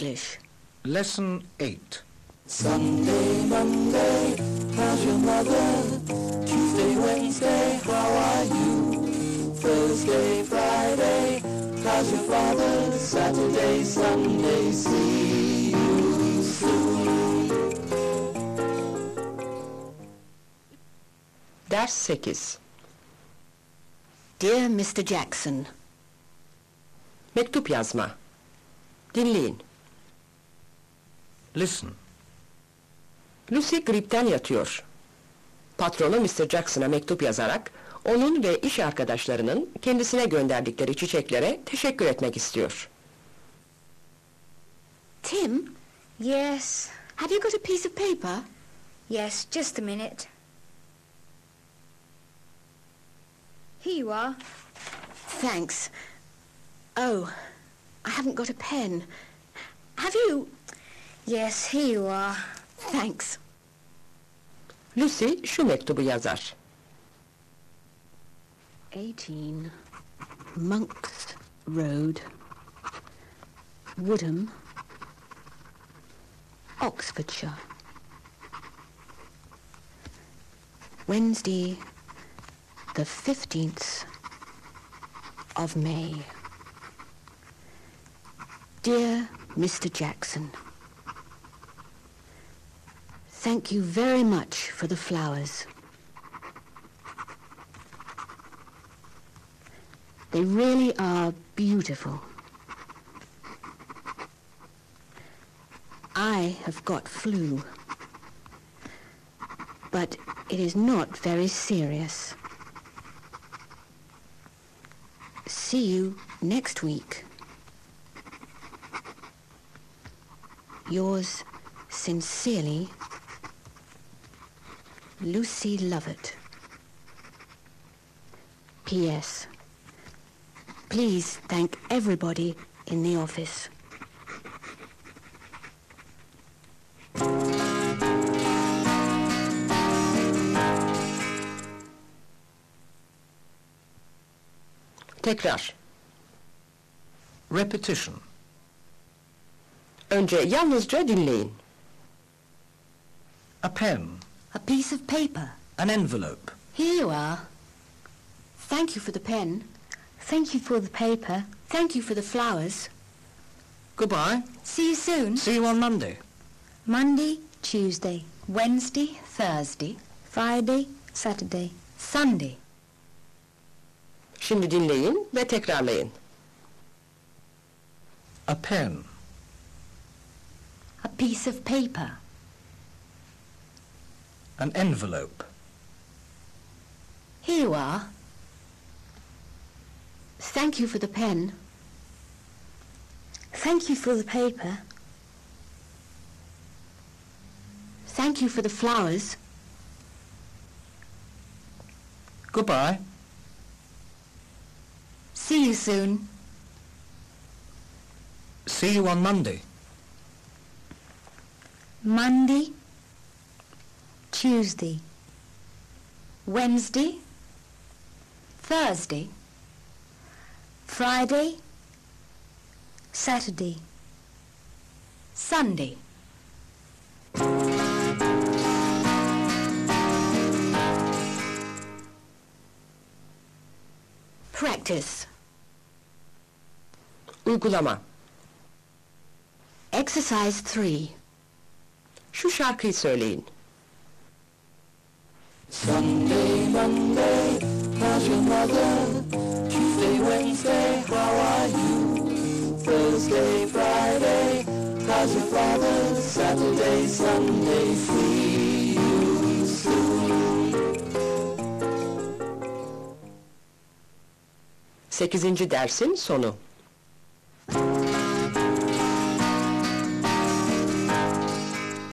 English. Lesson 8. Sunday, Monday, how's your mother? Tuesday, Wednesday, how are you? Thursday, Friday, how's your father? Saturday, Sunday, see you soon. Ders 8. Dear Mr. Jackson, Mektup yazma. Dinleyin. Listen. Lucy gripten yatıyor. Patronu Mr. Jackson'a mektup yazarak onun ve iş arkadaşlarının kendisine gönderdikleri çiçeklere teşekkür etmek istiyor. Tim, Yes, have you got a piece of paper? yes, just a minute. Here you are. Thanks. Oh, I haven't got a pen. Have you? Yes, here you are. Thanks. Lucy şu mektubu yazar. 18 Monks Road, Woodham, Oxfordshire. Wednesday, the 15th of May. Dear Mr. Jackson, thank you very much for the flowers. They really are beautiful. I have got flu, but it is not very serious. See you next week. Yours sincerely, Lucy Lovett. P.S. Please thank everybody in the office. Tekrar. Repetition. Önce yalnızca dinleyin. A pen. A piece of paper. An envelope. Here you are. Thank you for the pen. Thank you for the paper. Thank you for the flowers. Goodbye. See you soon. See you on Monday. Monday, Tuesday, Wednesday, Thursday, Friday, Saturday, Sunday. Şimdi dinleyin ve tekrarlayın. A pen. A piece of paper. An envelope. Here you are. Thank you for the pen. Thank you for the paper. Thank you for the flowers. Goodbye. See you soon. See you on Monday. Monday, Tuesday, Wednesday, Thursday, Friday, Saturday, Sunday. Practice. Uygulama. Exercise 3. Şu şarkıyı söyleyin. Sunday, Monday, how's your mother? Tuesday, Wednesday, how are you? Thursday, Friday, how's your father? Saturday, Sunday, see you soon. Sekizinci dersin sonu.